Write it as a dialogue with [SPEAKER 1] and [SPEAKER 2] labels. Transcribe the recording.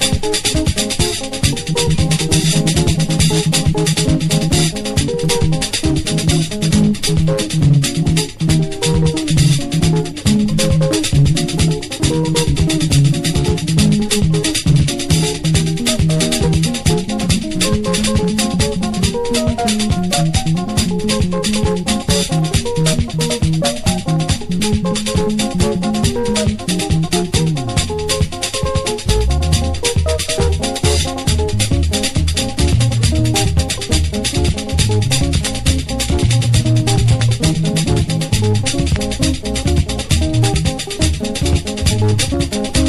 [SPEAKER 1] Thank thank you